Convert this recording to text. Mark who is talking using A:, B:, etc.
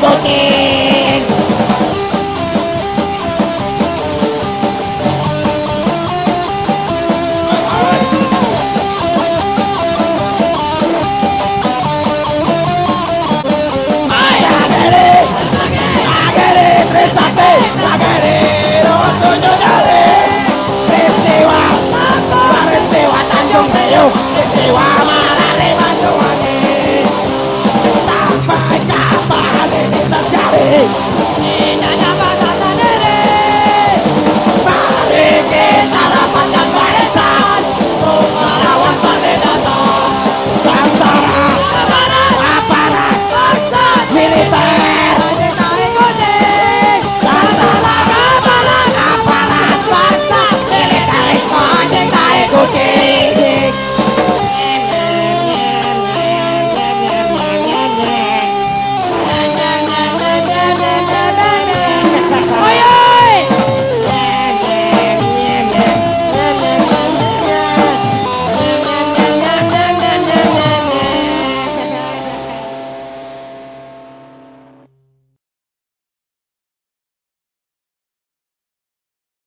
A: bote.